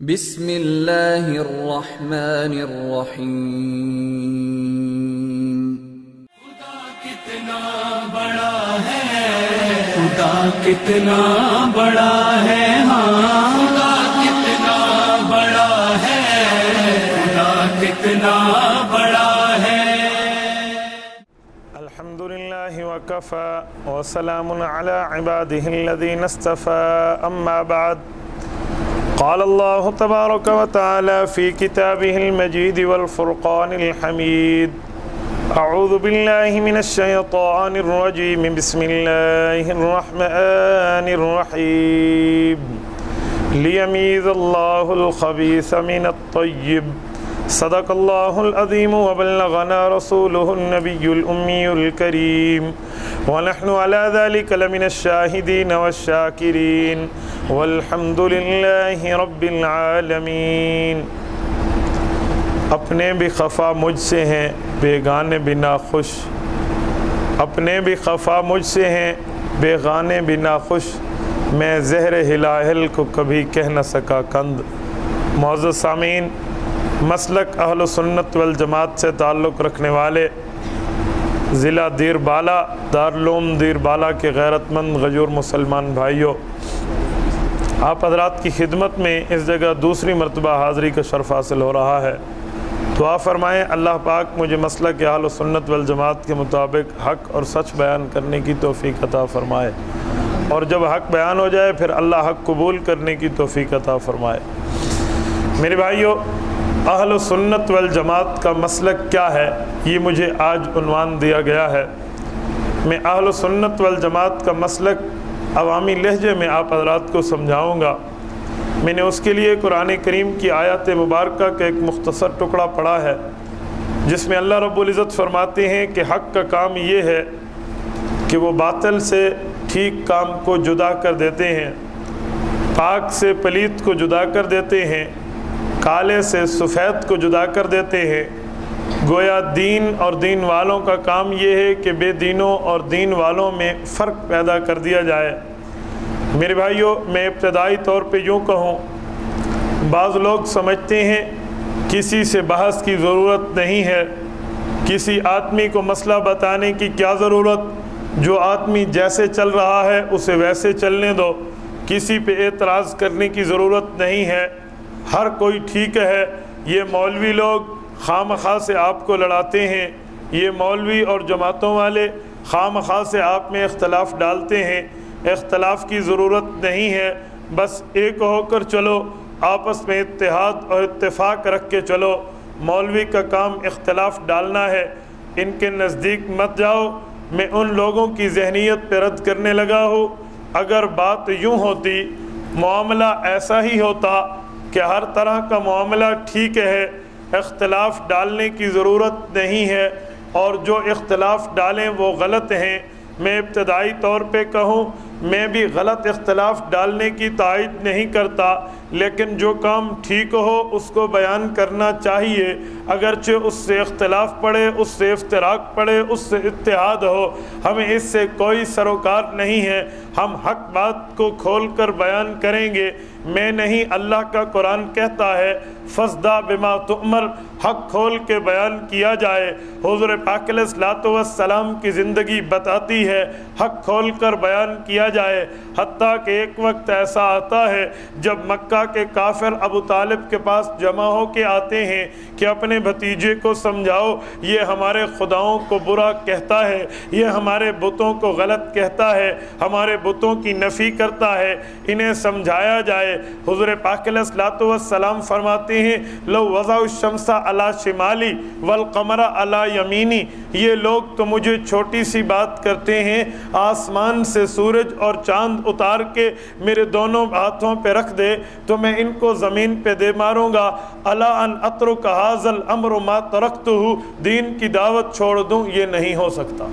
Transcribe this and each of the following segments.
بسم اللہ الرحمن الرحیم۔ کتنا بڑا ہے۔ خدا کتنا بڑا ہے۔ ہاں خدا کتنا بڑا ہے۔ خدا کتنا بڑا ہے۔ الحمد لله وكفى وسلام على عباده الذين اصطفى أما بعد۔ قال الله تبارك وتعالى في كتابه المجيد والفرقان الحميد. أعوذ بالله من الشيطان الرجيم. بسم الله الرحمن الرحيم. ليميز الله الخبيث من الطيب. صدق الله العظيم وبلغنا رسوله النبي الأمي الكريم. ونحن على ذلك لمن الشاهدين والشاكرين. والحمد لله رب العالمين اپنے بھی خفا مجھ سے ہیں، بیگانے بھی ناخوش۔ اپنے بھی خفا مجھ سے ہیں، بیگانے بھی ناخوش۔ میں زہر ہلاہل کو کبھی کہہ نہ سکا کند۔ معزز سامعین، مسلک اہل سنت والجماعت سے تعلق رکھنے والے ضلع دیر بالا، دارالعلوم دیر بالا کے غیرت مند غجور مسلمان بھائیوں آپ حضرات کی خدمت میں اس جگہ دوسری مرتبہ حاضری کا شرف حاصل ہو رہا ہے۔ تو آپ فرمائیں، اللہ پاک مجھے مسلک اہل سنت والجماعت کے مطابق حق اور سچ بیان کرنے کی توفیق عطا فرمائے۔ اور جب حق بیان ہو جائے، پھر اللہ حق قبول کرنے کی توفیق عطا فرمائے۔ میرے بھائیوں اہل سنت والجماعت کا مسلک کیا ہے؟ یہ مجھے آج عنوان دیا گیا ہے۔ میں اہل سنت والجماعت کا مسلک عوامی لہجے میں آپ حضرات کو سمجھاؤں گا۔ میں نے اس کے لیے قرآن کریم کی آیات مبارکہ کا ایک مختصر ٹکڑا پڑھا ہے، جس میں اللہ رب العزت فرماتے ہیں کہ حق کا کام یہ ہے کہ وہ باطل سے ٹھیک کام کو جدا کر دیتے ہیں، پاک سے پلیت کو جدا کر دیتے ہیں، کالے سے سفید کو جدا کر دیتے ہیں۔ گویا دین اور دین والوں کا کام یہ ہے کہ بے دینوں اور دین والوں میں فرق پیدا کر دیا جائے۔ میرے بھائیوں میں ابتدائی طور پہ یوں کہوں، بعض لوگ سمجھتے ہیں کسی سے بحث کی ضرورت نہیں ہے، کسی آدمی کو مسئلہ بتانے کی کیا ضرورت؟ جو آدمی جیسے چل رہا ہے، اسے ویسے چلنے دو۔ کسی پہ اعتراض کرنے کی ضرورت نہیں ہے۔ ہر کوئی ٹھیک ہے، یہ مولوی لوگ خام خواہ سے آپ کو لڑاتے ہیں۔ یہ مولوی اور جماعتوں والے خام خواہ سے آپ میں اختلاف ڈالتے ہیں۔ اختلاف کی ضرورت نہیں ہے۔ بس ایک ہو کر چلو، آپس میں اتحاد اور اتفاق رکھ کے چلو۔ مولوی کا کام اختلاف ڈالنا ہے۔ ان کے نزدیک مت جاؤ۔ میں ان لوگوں کی ذہنیت پہ رد کرنے لگا ہوں۔ اگر بات یوں ہوتی، معاملہ ایسا ہی ہوتا کہ ہر طرح کا معاملہ ٹھیک ہے۔ اختلاف ڈالنے کی ضرورت نہیں ہے اور جو اختلاف ڈالیں وہ غلط ہیں میں ابتدائی طور پہ کہوں میں بھی غلط اختلاف ڈالنے کی تائید نہیں کرتا، لیکن جو کام ٹھیک ہو اس کو بیان کرنا چاہیے۔ اگرچہ اس سے اختلاف پڑے، اس سے افتراق پڑے، اس سے اتحاد ہو، ہمیں اس سے کوئی سروکار نہیں ہے۔ ہم حق بات کو کھول کر بیان کریں گے۔ میں نہیں، اللہ کا قرآن کہتا ہے فضدہ بما تؤمر حق کھول کے بیان کیا جائے۔ حضور پاک علیہ الصلوۃ والسلام کی زندگی بتاتی ہے، حق کھول کر بیان کیا جائے، حتیٰ کہ ایک وقت ایسا آتا ہے جب مکہ کے کافر ابو طالب کے پاس جمع ہو کے آتے ہیں کہ اپنے بھتیجے کو سمجھاؤ، یہ ہمارے خداؤں کو برا کہتا ہے، یہ ہمارے بتوں کو غلط کہتا ہے، ہمارے بتوں کی نفی کرتا ہے، انہیں سمجھایا جائے۔ حضور پاک علیہ الصلوۃ والسلام فرماتے ہیں، لو وضع الشمس علی شمالی والقمر علی یمینی۔ یہ لوگ تو مجھے چھوٹی سی بات کرتے ہیں، آسمان سے سورج اور چاند اتار کے میرے دونوں ہاتھوں پہ رکھ دے تو میں ان کو زمین پہ دے ماروں گا۔ اللہ ان اترک حاضل امر ما ترخت ہوں دین کی دعوت چھوڑ دوں، یہ نہیں ہو سکتا۔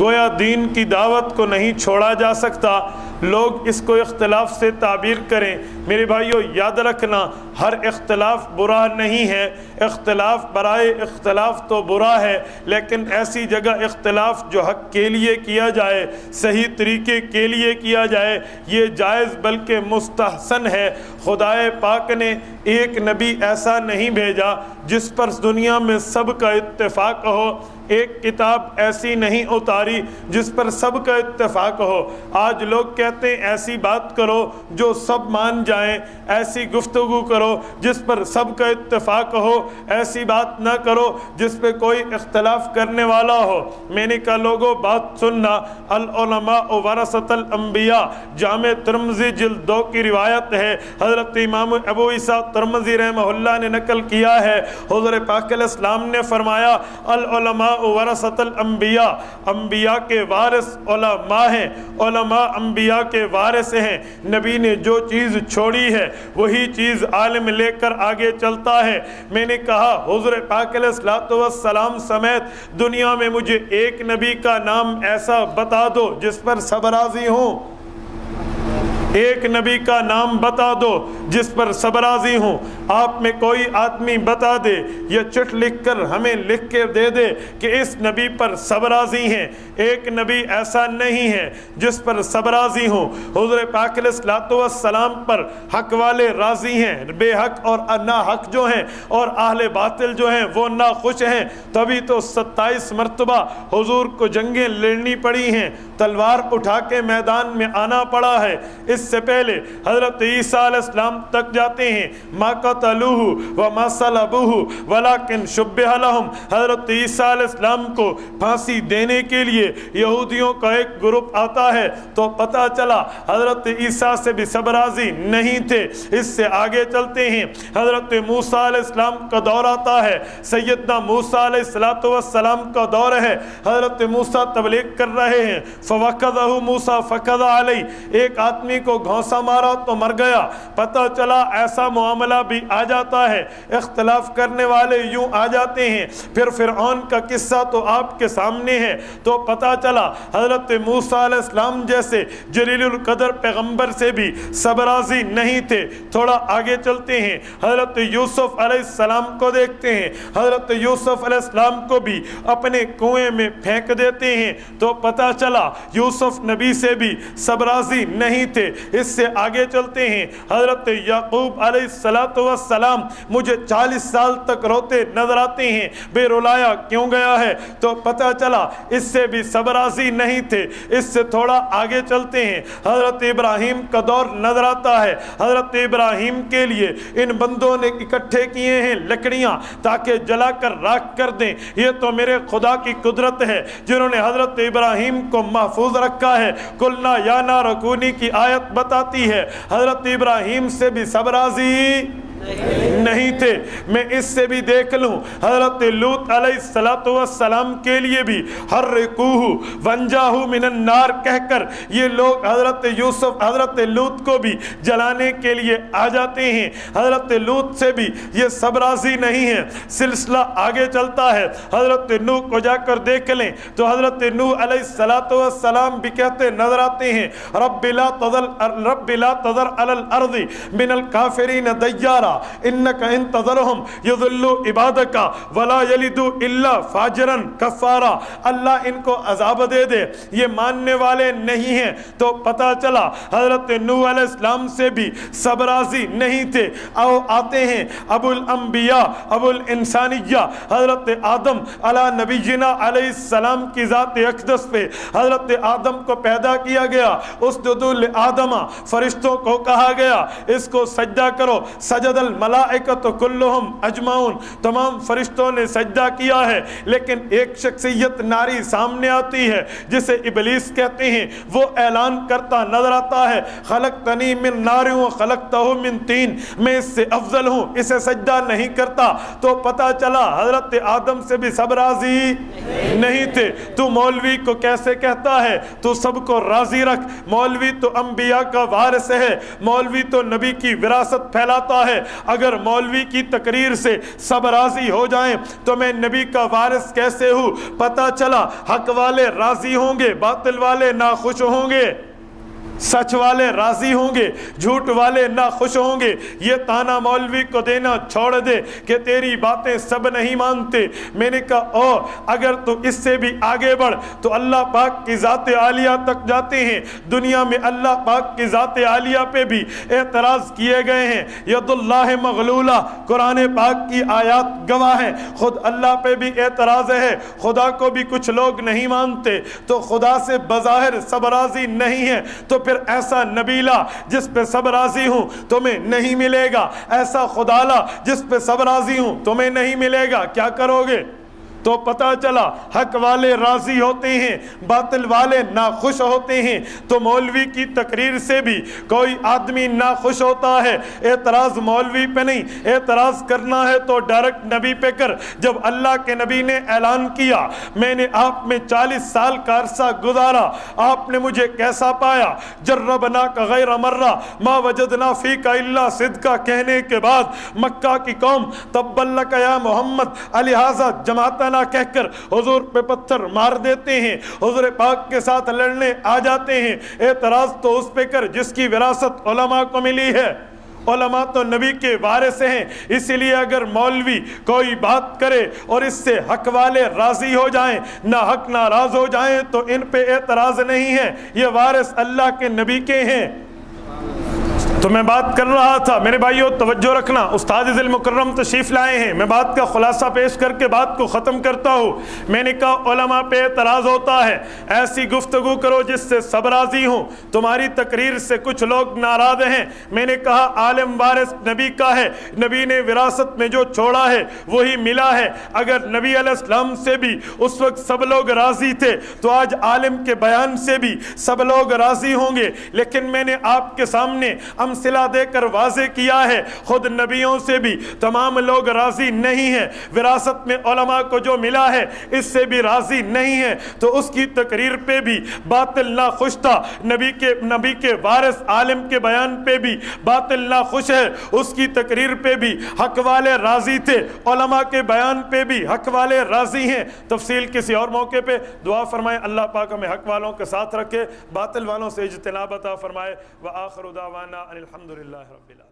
گویا دین کی دعوت کو نہیں چھوڑا جا سکتا۔ لوگ اس کو اختلاف سے تعبیر کریں۔ میرے بھائیوں یاد رکھنا، ہر اختلاف برا نہیں ہے۔ اختلاف برائے اختلاف تو برا ہے، لیکن ایسی جگہ اختلاف جو حق کے لیے کیا جائے، صحیح طریقے کے لیے کیا جائے، یہ جائز بلکہ مستحسن ہے۔ خدائے پاک نے ایک نبی ایسا نہیں بھیجا جس پر دنیا میں سب کا اتفاق ہو۔ ایک کتاب ایسی نہیں اتاری جس پر سب کا اتفاق ہو۔ آج لوگ کہتے ہیں ایسی بات کرو جو سب مان جائیں، ایسی گفتگو کرو جس پر سب کا اتفاق ہو۔ ایسی بات نہ کرو جس پہ کوئی اختلاف کرنے والا ہو۔ میں نے کہا لوگوں بات سننا۔ العلماء ورثت الانبیاء، جامع ترمزی جلد دو کی روایت ہے۔ حضرت امام ابو عیسیٰ ترمزی رحمہ اللہ نے نقل کیا ہے۔ حضور پاک علیہ السلام نے فرمایا، العلماء ورثت الانبیاء انبیاء کے وارث علماء ہیں، علماء انبیاء کے وارث ہیں۔ نبی نے جو چیز چھوڑی ہے، وہی چیز عالم لے کر آگے چلتا ہے۔ میں نے کہا، حضور پاک علیہ السلام سمیت دنیا میں مجھے ایک نبی کا نام ایسا بتا دو جس پر سبرازی ہوں۔ ایک نبی کا نام بتا دو جس پر سبرازی ہوں۔ آپ میں کوئی آدمی بتا دے یا چٹ لکھ کر ہمیں لکھ کے دے دے کہ اس نبی پر سبرازی ہیں۔ ایک نبی ایسا نہیں ہے جس پر سبرازی ہوں۔ حضور پاک علیہ السلام پر حق والے راضی ہیں۔ بے حق اور نا حق جو ہیں اور اہل باطل جو ہیں وہ نا خوش ہیں۔ تبھی تو ستائیس مرتبہ حضور کو جنگیں لڑنی پڑی ہیں۔ تلوار اٹھا کے میدان میں آنا پڑا ہے۔ اس سے پہلے حضرت عیسیٰ علیہ السلام تک جاتے ہیں۔ ما قتلوہ وما صلبوہ ولیکن شبہ لہم حضرت عیسیٰ علیہ السلام کو پھانسی دینے کے لیے یہودیوں کا ایک گروپ آتا ہے۔ تو پتہ چلا حضرت عیسیٰ سے بھی سبرازی نہیں تھے۔ اس سے آگے چلتے ہیں۔ حضرت موسیٰ علیہ السلام کا دور آتا ہے۔ سیدنا موسیٰ علیہ السلام کا دور ہے۔ حضرت موسیٰ تبلیغ کر رہے ہیں۔ فوقدہ موسیٰ فقدہ علی ایک آدمی کو گھونسا مارا تو مر گیا۔ پتہ چلا ایسا معاملہ بھی آ جاتا ہے۔ اختلاف کرنے والے یوں آ جاتے ہیں۔ پھر فرعون کا قصہ تو آپ کے سامنے ہے۔ تو پتہ چلا حضرت موسیٰ علیہ السلام جیسے جلیل القدر پیغمبر سے بھی سبرازی نہیں تھے۔ تھوڑا آگے چلتے ہیں۔ حضرت یوسف علیہ السلام کو دیکھتے ہیں۔ حضرت یوسف علیہ السلام کو بھی اپنے کنویں میں پھینک دیتے ہیں۔ تو پتہ چلا یوسف نبی سے بھی سبرازی نہیں تھے۔ اس سے آگے چلتے ہیں۔ حضرت یعقوب علیہ السلام مجھے چالیس سال تک روتے نظر آتے ہیں۔ بے رولایا کیوں گیا ہے؟ تو پتہ چلا اس سے بھی سبرازی نہیں تھے۔ اس سے تھوڑا آگے چلتے ہیں۔ حضرت ابراہیم کا دور نظر آتا ہے۔ حضرت ابراہیم کے لیے ان بندوں نے اکٹھے کیے ہیں لکڑیاں تاکہ جلا کر راک کر دیں۔ یہ تو میرے خدا کی قدرت ہے، جنہوں نے حضرت ابراہیم کو محفوظ رکھا ہے۔ کلنا یا نا رکونی کی آیت بتاتی ہے۔ حضرت ابراہیم سے بھی سبرازی نہیں تھے۔ میں اس سے بھی دیکھ لوں۔ حضرت لوت علیہ السلام کے لیے بھی ہر رکوہ ونجاہو من النار کہہ کر یہ لوگ حضرت یوسف، حضرت لوت کو بھی جلانے کے لیے آ جاتے ہیں۔ حضرت لوت سے بھی یہ سبرازی نہیں ہے سلسلہ آگے چلتا ہے۔ حضرت نو کو جا کر دیکھ لیں۔ تو حضرت نو علیہ السلام بھی کہتے نظر آتے ہیں۔ رب لا تذر رب لا تذر علی الارض من الکافرین دیارا۔ انکا انتظرہم یذلو عبادکا ولا یلدو الا فاجرا کفارا اللہ ان کو عذاب دے دے۔ یہ ماننے والے نہیں ہیں۔ تو پتا چلا، حضرت نوح علیہ السلام سے بھی سبرازی نہیں تھے۔ او آتے ہیں۔ ابو الانبیاء، ابو الانسانیہ، حضرت آدم علی نبی جنا علیہ السلام کی ذات اقدس پہ حضرت آدم کو پیدا کیا گیا۔ اس ددول آدمہ فرشتوں کو کہا گیا۔ اس کو سجدہ کرو۔ سجد الملائکت کلہم اجمعون تمام فرشتوں نے سجدہ کیا ہے، لیکن ایک شخصیت ناری سامنے آتی ہے، جسے ابلیس کہتے ہیں، وہ اعلان کرتا نظر آتا ہے، خلقتنی من نار و خلقتہو من تین، میں اس سے افضل ہوں، اسے سجدہ نہیں کرتا۔ تو پتا چلا، حضرت آدم سے بھی سب راضی نہیں تھے۔ تو مولوی کو کیسے کہتا ہے؟ تو سب کو راضی رکھ۔ مولوی تو انبیاء کا وارث ہے۔ مولوی تو نبی کی وراثت پھیلاتا ہے۔ اگر مولوی کی تقریر سے سب راضی ہو جائیں تو میں نبی کا وارث کیسے ہوں؟ پتہ چلا حق والے راضی ہوں گے، باطل والے ناخوش ہوں گے۔ سچ والے راضی ہوں گے، جھوٹ والے نہ خوش ہوں گے۔ یہ تانا مولوی کو دینا چھوڑ دے کہ تیری باتیں سب نہیں مانتے۔ میں نے کہا او اگر تو اس سے بھی آگے بڑھ، تو اللہ پاک کی ذات عالیہ تک جاتے ہیں۔ دنیا میں اللہ پاک کی ذات عالیہ پہ بھی اعتراض کیے گئے ہیں۔ ید اللہ مغلولہ، قرآن پاک کی آیات گواہ ہیں۔ خود اللہ پہ بھی اعتراض ہے، خدا کو بھی کچھ لوگ نہیں مانتے۔ تو خدا سے بظاہر سب راضی نہیں ہے تو پھر ایسا نبیلا جس پہ سب راضی ہوں تمہیں نہیں ملے گا، ایسا خدالا جس پہ سب راضی ہوں تمہیں نہیں ملے گا، کیا کرو گے؟ تو پتہ چلا حق والے راضی ہوتے ہیں، باطل والے ناخوش ہوتے ہیں۔ تو مولوی کی تقریر سے بھی کوئی آدمی ناخوش ہوتا ہے۔ اعتراض مولوی پہ نہیں، اعتراض کرنا ہے تو ڈائریکٹ نبی پہ کر۔ جب اللہ کے نبی نے اعلان کیا، میں نے آپ میں چالیس سال کا عرصہ گزارا، آپ نے مجھے کیسا پایا؟ جربنا کا غیر مرہ، ما وجدنا فی کا اللہ صدقہ۔ کہنے کے بعد مکہ کی قوم تب اللہ یا محمد لہٰذا جماعتہ نہ کہہ کر حضور پہ پتھر مار دیتے ہیں، حضور پاک کے ساتھ لڑنے آ جاتے ہیں۔ اعتراض تو اس پہ کر جس کی وراثت علماء کو ملی ہے۔ علماء تو نبی کے وارث ہیں، اسی لیے اگر مولوی کوئی بات کرے اور اس سے حق والے راضی ہو جائیں، نہ حق ناراض ہو جائیں، تو ان پہ اعتراض نہیں ہے۔ یہ وارث اللہ کے نبی کے ہیں۔ تو میں بات کر رہا تھا، میرے بھائیو، توجہ رکھنا۔ استاد ذل مکرم تشریف لائے ہیں۔ میں بات کا خلاصہ پیش کر کے بات کو ختم کرتا ہوں۔ میں نے کہا، علماء پہ اعتراض ہوتا ہے۔ ایسی گفتگو کرو جس سے سب راضی ہوں۔ تمہاری تقریر سے کچھ لوگ ناراض ہیں۔ میں نے کہا، عالم وارث نبی کا ہے۔ نبی نے وراثت میں جو چھوڑا ہے، وہی ملا ہے۔ اگر نبی علیہ السلام سے بھی اس وقت سب لوگ راضی تھے، تو آج عالم کے بیان سے بھی سب لوگ راضی ہوں گے۔ لیکن میں نے آپ کے سامنے امثلہ دے کر واضح کیا ہے۔ خود نبیوں سے بھی تمام لوگ راضی نہیں ہیں۔ وراثت میں علماء کو جو ملا ہے، اس سے بھی راضی نہیں ہے تو اس کی تقریر پہ بھی باطل نہ خوش تھا۔ نبی کے نبی کے وارث عالم کے بیان پہ بھی باطل نہ خوش ہے۔ اس کی تقریر پہ بھی حق والے راضی تھے۔ علماء کے بیان پہ بھی حق والے راضی ہیں۔ تفصیل کسی اور موقع پہ دعا فرمائے۔ اللہ پاک ہمیں حق والوں کے ساتھ رکھے، باطل والوں سے اجتناب عطا فرمائے۔ وآخر دعوانا ان الحمد للہ رب العالمين